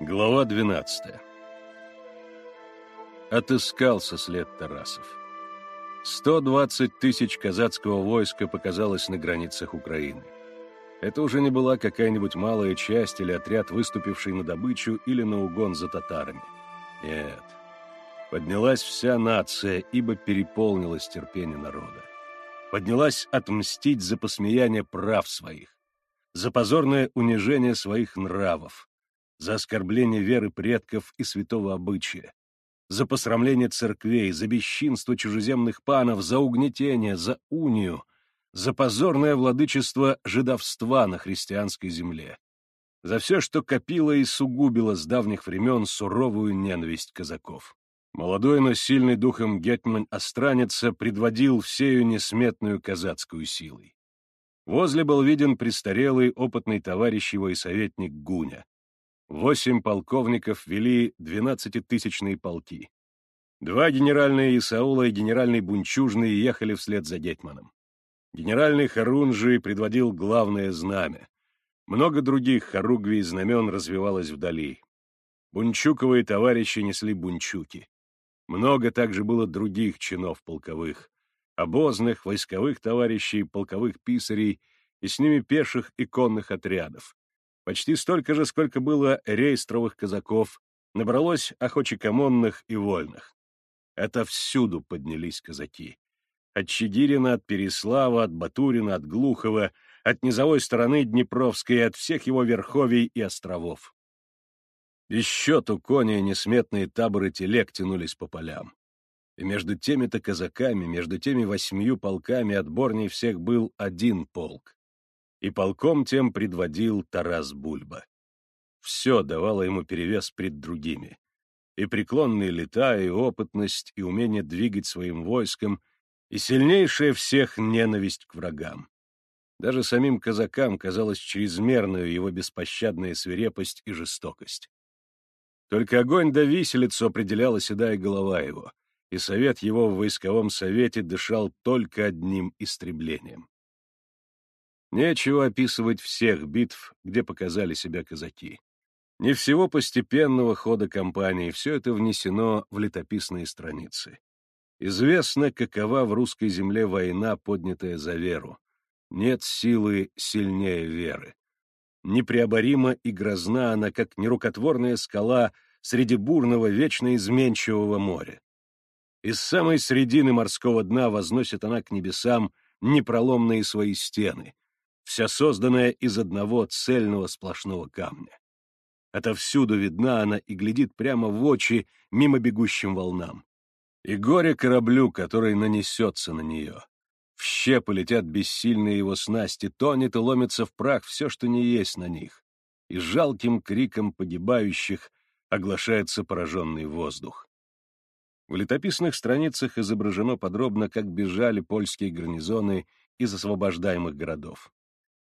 Глава 12 Отыскался след Тарасов. 120 тысяч казацкого войска показалось на границах Украины. Это уже не была какая-нибудь малая часть или отряд, выступивший на добычу или на угон за татарами. Нет. Поднялась вся нация, ибо переполнилось терпение народа. Поднялась отмстить за посмеяние прав своих, за позорное унижение своих нравов, за оскорбление веры предков и святого обычая, за посрамление церквей, за бесчинство чужеземных панов, за угнетение, за унию, за позорное владычество жидовства на христианской земле, за все, что копило и сугубило с давних времен суровую ненависть казаков. Молодой, но сильный духом гетман Остраница предводил всею несметную казацкую силой. Возле был виден престарелый опытный товарищ его и советник Гуня. Восемь полковников вели двенадцатитысячные полки. Два генеральные Исаула и генеральный Бунчужный ехали вслед за Гетманом. Генеральный Харунжи предводил главное знамя. Много других хоругвий знамен развивалось вдали. Бунчуковые товарищи несли бунчуки. Много также было других чинов полковых, обозных, войсковых товарищей, полковых писарей и с ними пеших и конных отрядов. Почти столько же, сколько было рейстровых казаков, набралось охочекомонных и вольных. Это всюду поднялись казаки. От Чигирина, от Переслава, от Батурина, от Глухова, от низовой стороны Днепровской от всех его верховий и островов. Кони и несметные таборы телег тянулись по полям. И между теми-то казаками, между теми восьмью полками отборней всех был один полк и полком тем предводил Тарас Бульба. Все давало ему перевес пред другими. И преклонные лета, и опытность, и умение двигать своим войском, и сильнейшая всех ненависть к врагам. Даже самим казакам казалась чрезмерную его беспощадная свирепость и жестокость. Только огонь да виселицу определяла седая голова его, и совет его в войсковом совете дышал только одним истреблением. Нечего описывать всех битв, где показали себя казаки. Не всего постепенного хода кампании, все это внесено в летописные страницы. Известно, какова в русской земле война, поднятая за веру. Нет силы сильнее веры. Непреоборима и грозна она, как нерукотворная скала среди бурного, вечно изменчивого моря. Из самой средины морского дна возносит она к небесам непроломные свои стены, вся созданная из одного цельного сплошного камня. Отовсюду видна она и глядит прямо в очи мимо бегущим волнам. И горе кораблю, который нанесется на нее. В щепы летят бессильные его снасти, тонет и ломится в прах все, что не есть на них. И жалким криком погибающих оглашается пораженный воздух. В летописных страницах изображено подробно, как бежали польские гарнизоны из освобождаемых городов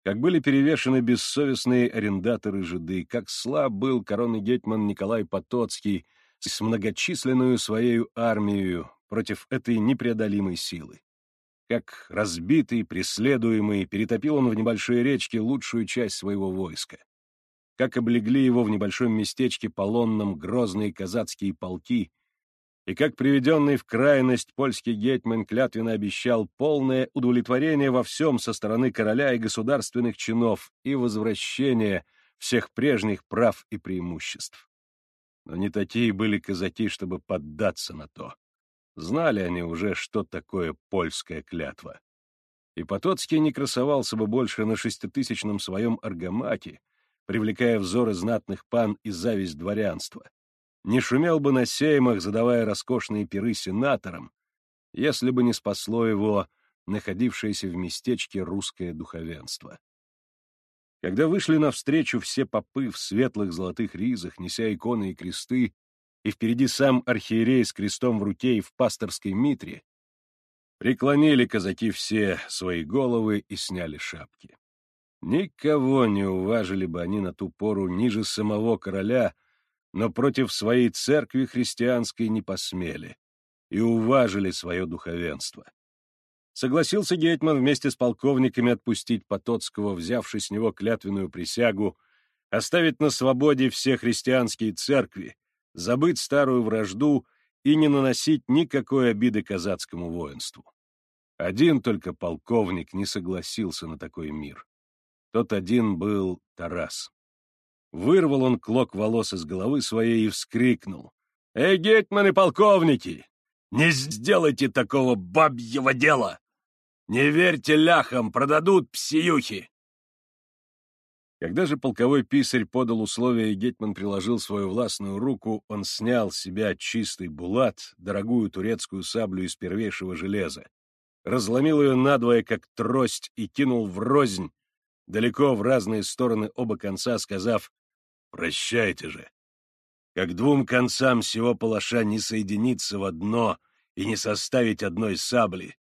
как были перевешены бессовестные арендаторы жиды, как слаб был коронный гетман Николай Потоцкий с многочисленную своей армией против этой непреодолимой силы. Как разбитый, преследуемый, перетопил он в небольшой речке лучшую часть своего войска. Как облегли его в небольшом местечке полонном грозные казацкие полки, и как приведенный в крайность польский гетьман клятвенно обещал полное удовлетворение во всем со стороны короля и государственных чинов и возвращение всех прежних прав и преимуществ. Но не такие были казаки, чтобы поддаться на то. Знали они уже, что такое польская клятва. И Потоцкий не красовался бы больше на шеститысячном своем аргамаке, привлекая взоры знатных пан и зависть дворянства не шумел бы на сеймах, задавая роскошные пиры сенаторам, если бы не спасло его находившееся в местечке русское духовенство. Когда вышли навстречу все попы в светлых золотых ризах, неся иконы и кресты, и впереди сам архиерей с крестом в руке и в пасторской митре, преклонили казаки все свои головы и сняли шапки. Никого не уважили бы они на ту пору ниже самого короля — но против своей церкви христианской не посмели и уважили свое духовенство. Согласился Гетман вместе с полковниками отпустить Потоцкого, взявший с него клятвенную присягу, оставить на свободе все христианские церкви, забыть старую вражду и не наносить никакой обиды казацкому воинству. Один только полковник не согласился на такой мир. Тот один был Тарас. Вырвал он клок волос из головы своей и вскрикнул. «Эй, гетманы полковники! Не сделайте такого бабьего дела! Не верьте ляхам, продадут псиюхи!» Когда же полковой писарь подал условия и Гетман приложил свою властную руку, он снял с себя чистый булат, дорогую турецкую саблю из первейшего железа, разломил ее надвое, как трость, и кинул в рознь, далеко в разные стороны оба конца, сказав «Прощайте же». Как двум концам всего палаша не соединиться в одно и не составить одной сабли,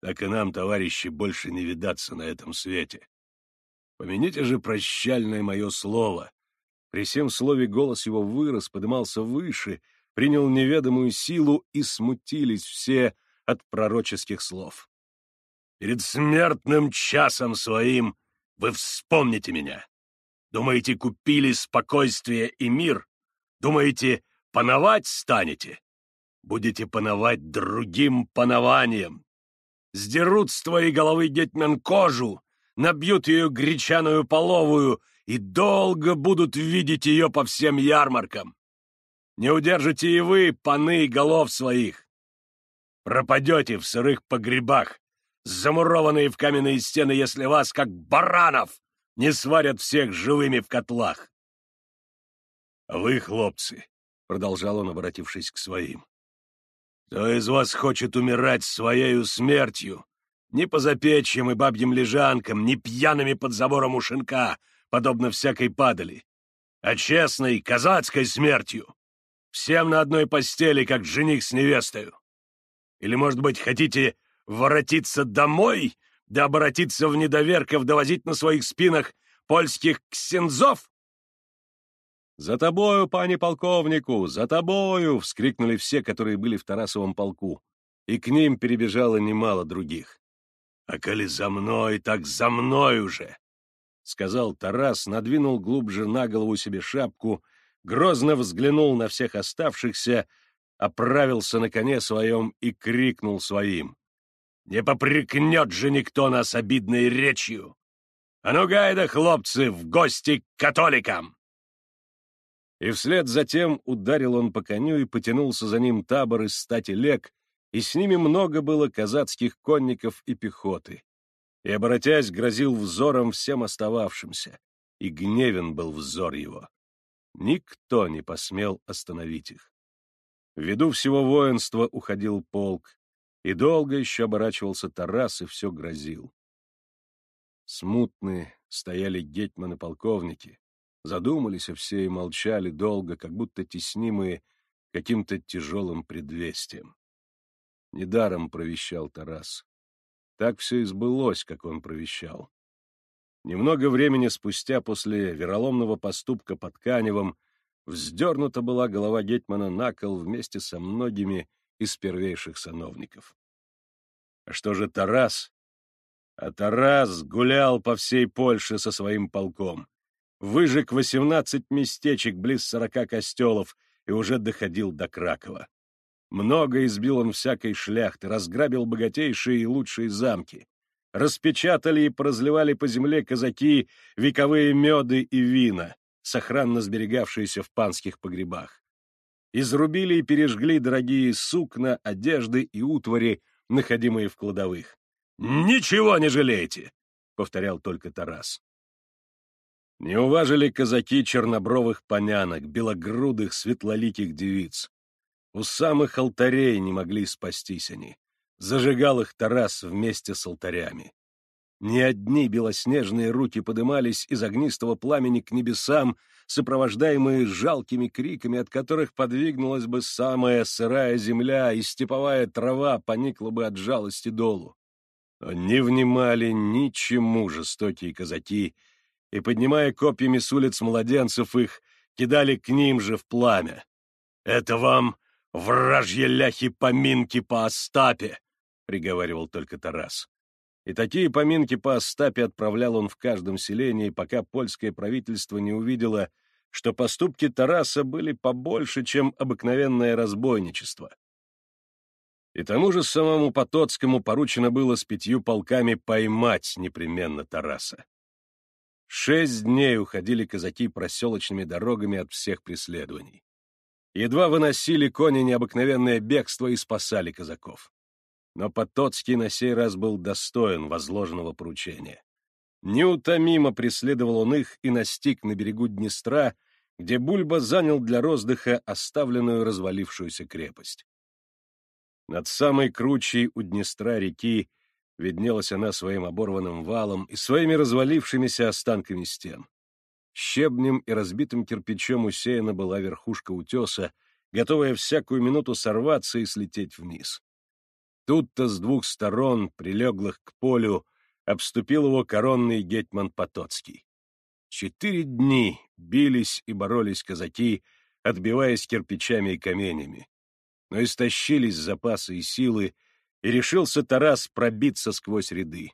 так и нам, товарищи, больше не видаться на этом свете. Помяните же прощальное мое слово. При всем слове голос его вырос, подымался выше, принял неведомую силу, и смутились все от пророческих слов. Перед смертным часом своим вы вспомните меня. Думаете, купили спокойствие и мир? Думаете, пановать станете? Будете пановать другим панованием. Сдерут с твоей головы, гетьман, кожу, набьют ее гречаную половую и долго будут видеть ее по всем ярмаркам. Не удержите и вы, паны, голов своих. Пропадете в сырых погребах, замурованные в каменные стены, если вас, как баранов, не сварят всех живыми в котлах. Вы, хлопцы, — продолжал он, обратившись к своим, — кто из вас хочет умирать своею смертью, ни по запечьям и бабьим лежанкам, ни пьяными под забором у шинка, подобно всякой падали, а честной казацкой смертью. Всем на одной постели, как жених с невестою. Или, может быть, хотите воротиться домой, да обратиться в недоверков, довозить на своих спинах польских ксензов? «За тобою, пане полковнику, за тобою!» — вскрикнули все, которые были в Тарасовом полку, и к ним перебежало немало других. «А коли за мной, так за мной уже!» — сказал Тарас, надвинул глубже на голову себе шапку, грозно взглянул на всех оставшихся, оправился на коне своем и крикнул своим. «Не попрекнет же никто нас обидной речью! А ну, гайда, хлопцы, в гости к католикам!» И вслед за тем ударил он по коню и потянулся за ним табор из стати лек, и с ними много было казацких конников и пехоты. И, обратясь, грозил взором всем остававшимся, и гневен был взор его. Никто не посмел остановить их. Ввиду всего воинства уходил полк, и долго еще оборачивался Тарас и все грозил. Смутные стояли гетьманы-полковники, задумались все и молчали долго, как будто теснимые каким-то тяжелым предвестием. Недаром провещал Тарас. Так все и сбылось, как он провещал. Немного времени спустя после вероломного поступка под Каневом вздернута была голова Гетмана на кол вместе со многими из первейших сановников. А что же Тарас? А Тарас гулял по всей Польше со своим полком. Выжег восемнадцать местечек близ сорока костелов и уже доходил до Кракова. Много избил он всякой шляхты, разграбил богатейшие и лучшие замки. Распечатали и поразливали по земле казаки вековые меды и вина, сохранно сберегавшиеся в панских погребах. Изрубили и пережгли дорогие сукна, одежды и утвари, находимые в кладовых. «Ничего не жалейте!» — повторял только Тарас. Не уважили казаки чернобровых понянок, белогрудых светлоликих девиц. У самых алтарей не могли спастись они. Зажигал их Тарас вместе с алтарями. Ни одни белоснежные руки подымались из огнистого пламени к небесам, сопровождаемые жалкими криками, от которых подвигнулась бы самая сырая земля, и степовая трава поникла бы от жалости долу. Не внимали ничему жестокие казаки, и, поднимая копьями с улиц младенцев их, кидали к ним же в пламя. «Это вам «Вражьи ляхи поминки по Остапе!» — приговаривал только Тарас. И такие поминки по Остапе отправлял он в каждом селении, пока польское правительство не увидело, что поступки Тараса были побольше, чем обыкновенное разбойничество. И тому же самому Потоцкому поручено было с пятью полками поймать непременно Тараса. Шесть дней уходили казаки проселочными дорогами от всех преследований. Едва выносили кони необыкновенное бегство и спасали казаков. Но Потоцкий на сей раз был достоин возложенного поручения. Неутомимо преследовал он их и настиг на берегу Днестра, где Бульба занял для роздыха оставленную развалившуюся крепость. Над самой кручей у Днестра реки виднелась она своим оборванным валом и своими развалившимися останками стен. Щебнем и разбитым кирпичом усеяна была верхушка утеса, готовая всякую минуту сорваться и слететь вниз. Тут-то с двух сторон, прилеглых к полю, обступил его коронный гетьман Потоцкий. Четыре дни бились и боролись казаки, отбиваясь кирпичами и каменями. Но истощились запасы и силы, и решился Тарас пробиться сквозь ряды.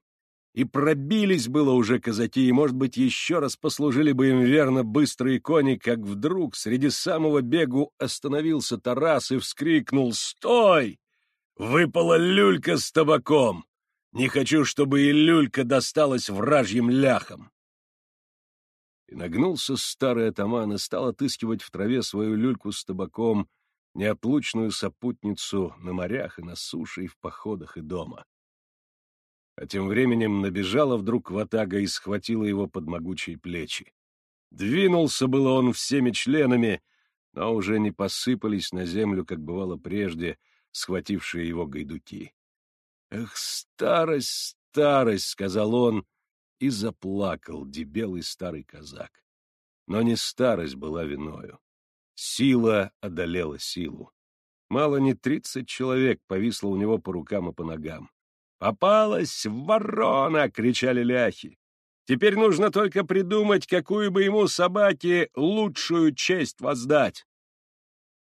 И пробились было уже казаки, и, может быть, еще раз послужили бы им верно быстрые кони, как вдруг среди самого бегу остановился Тарас и вскрикнул «Стой! Выпала люлька с табаком! Не хочу, чтобы и люлька досталась вражьим ляхам!» И нагнулся старый атаман и стал отыскивать в траве свою люльку с табаком, неотлучную сопутницу на морях и на суше, и в походах, и дома. А тем временем набежала вдруг ватага и схватила его под могучие плечи. Двинулся было он всеми членами, но уже не посыпались на землю, как бывало прежде, схватившие его гайдуки. «Эх, старость, старость!» — сказал он, и заплакал дебелый старый казак. Но не старость была виною. Сила одолела силу. Мало не тридцать человек повисло у него по рукам и по ногам. «Попалась ворона!» — кричали ляхи. «Теперь нужно только придумать, какую бы ему собаке лучшую честь воздать!»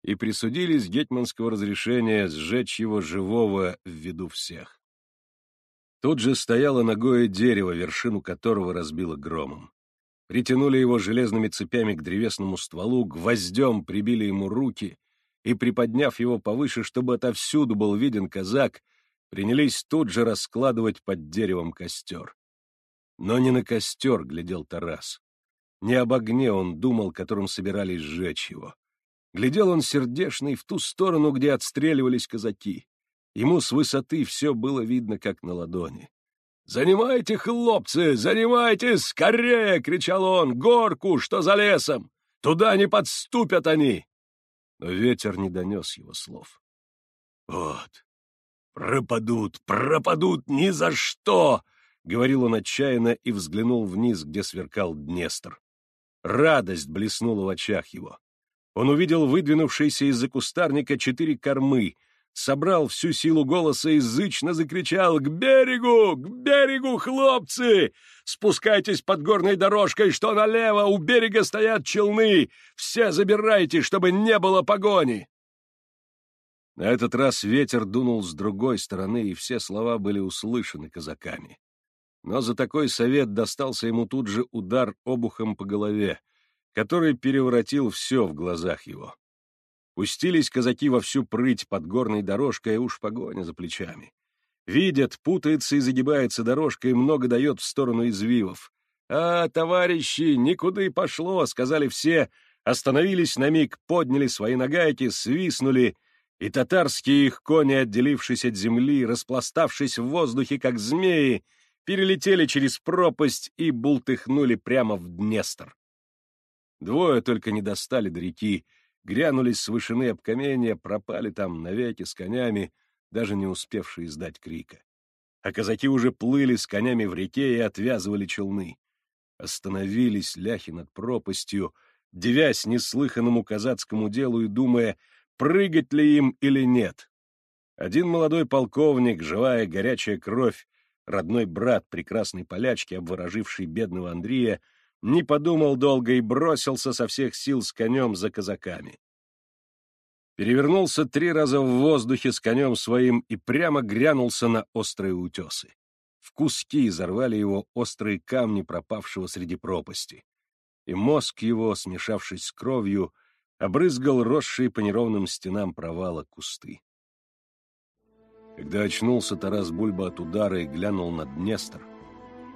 И присудили с гетманского разрешения сжечь его живого в виду всех. Тут же стояло ногое дерево, вершину которого разбило громом. Притянули его железными цепями к древесному стволу, гвоздем прибили ему руки и, приподняв его повыше, чтобы отовсюду был виден казак, принялись тут же раскладывать под деревом костер. Но не на костер глядел Тарас. Не об огне он думал, которым собирались сжечь его. Глядел он сердешный в ту сторону, где отстреливались казаки. Ему с высоты все было видно, как на ладони. «Занимайте, хлопцы, занимайте скорее!» — кричал он. «Горку, что за лесом! Туда не подступят они!» Но ветер не донес его слов. «Вот, «Пропадут, пропадут ни за что!» — говорил он отчаянно и взглянул вниз, где сверкал Днестр. Радость блеснула в очах его. Он увидел выдвинувшиеся из-за кустарника четыре кормы, собрал всю силу голоса и зычно закричал «К берегу! К берегу, хлопцы! Спускайтесь под горной дорожкой, что налево! У берега стоят челны! Все забирайте, чтобы не было погони!» На этот раз ветер дунул с другой стороны, и все слова были услышаны казаками. Но за такой совет достался ему тут же удар обухом по голове, который переворотил все в глазах его. Пустились казаки во всю прыть под горной дорожкой, и уж погоня за плечами. Видят, путается и загибается дорожка, и много дает в сторону извивов. «А, товарищи, никуда и пошло!» — сказали все, остановились на миг, подняли свои нагайки, свистнули — и татарские их кони, отделившись от земли, распластавшись в воздухе, как змеи, перелетели через пропасть и бултыхнули прямо в Днестр. Двое только не достали до реки, грянулись с вышины об каменья, пропали там навеки с конями, даже не успевшие издать крика. А казаки уже плыли с конями в реке и отвязывали челны. Остановились ляхи над пропастью, девясь неслыханному казацкому делу и думая — прыгать ли им или нет. Один молодой полковник, живая горячая кровь, родной брат прекрасной полячки, обвороживший бедного Андрея, не подумал долго и бросился со всех сил с конем за казаками. Перевернулся три раза в воздухе с конем своим и прямо грянулся на острые утесы. в куски изорвали его острые камни пропавшего среди пропасти. И мозг его, смешавшись с кровью, обрызгал росшие по неровным стенам провала кусты. Когда очнулся Тарас Бульба от удара и глянул на Днестр,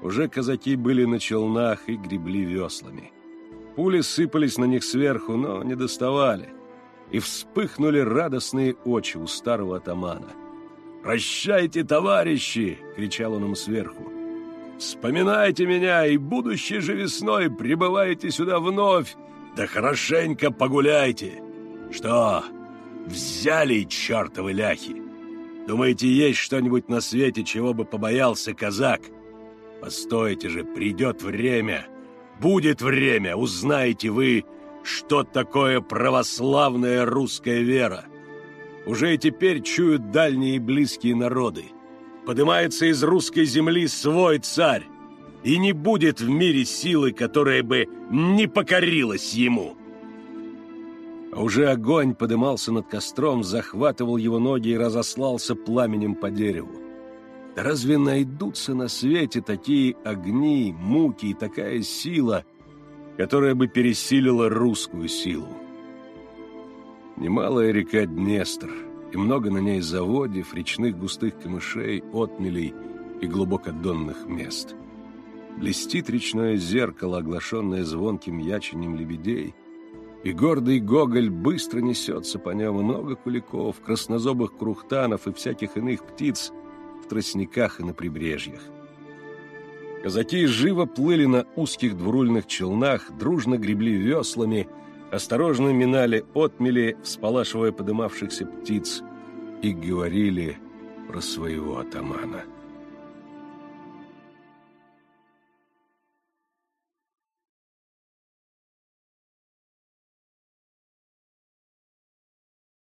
уже казаки были на челнах и гребли веслами. Пули сыпались на них сверху, но не доставали, и вспыхнули радостные очи у старого атамана. «Прощайте, товарищи!» — кричал он им сверху. «Вспоминайте меня, и будущей же весной прибывайте сюда вновь, да хорошенько погуляйте! Что, взяли чертовы ляхи?» Думаете, есть что-нибудь на свете, чего бы побоялся казак? Постойте же, придет время. Будет время, узнаете вы, что такое православная русская вера. Уже и теперь чуют дальние и близкие народы. Поднимается из русской земли свой царь, и не будет в мире силы, которая бы не покорилась ему». А уже огонь подымался над костром, захватывал его ноги и разослался пламенем по дереву. Да разве найдутся на свете такие огни, муки и такая сила, которая бы пересилила русскую силу? Немалая река Днестр, и много на ней заводев, речных густых камышей, отмелей и глубокодонных мест. Блестит речное зеркало, оглашенное звонким ячением лебедей — и гордый Гоголь быстро несется по нем много куликов, краснозобых крухтанов и всяких иных птиц в тростниках и на прибрежьях. Казаки живо плыли на узких двурульных челнах, дружно гребли веслами, осторожно минали отмели, всполашивая подымавшихся птиц, и говорили про своего атамана.